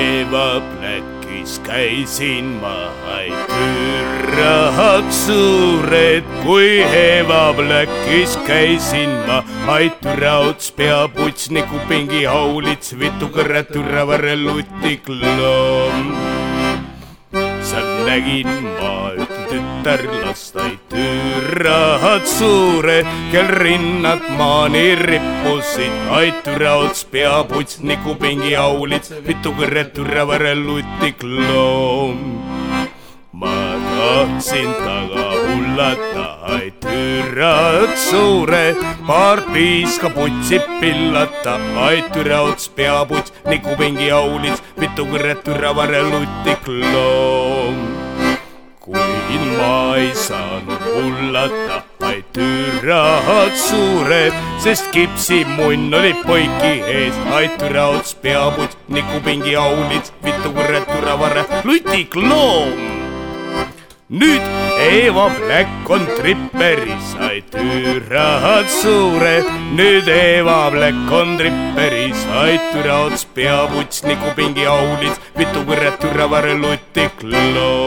Eva Blackis käisin ma, ai türahad suured, kui Eva Blackis käisin ma, ai türauts peaputs nagu pingi haulits, vitukõrre türavõrre lutikloom. seal nägin ma üht tütarlast, ai türahad suured, kel rinnad maani rippusid, ai türauts peaputs nagu pingi haulits, vitukõrre türavõrre lutikloom ma tahtsin taga hullata, ai türad suured, paar piiska putsi pillata, ai türauts peaputs, nagu pingi haulits, mitu kõrret türavare lutikloom. Ei saanud hullata, ai türad suured, sest kipsimunn oli poiki ees, ai türauts peaputs, nagu pingi haulits, mitu kõrret türavare lutikloom nüüd Eva Black on tripperis, sai türad suured. nüüd Eva Black on tripperis, sai türaots peaputs nagu pingi aulits, mitu kõrret türavare lutikloom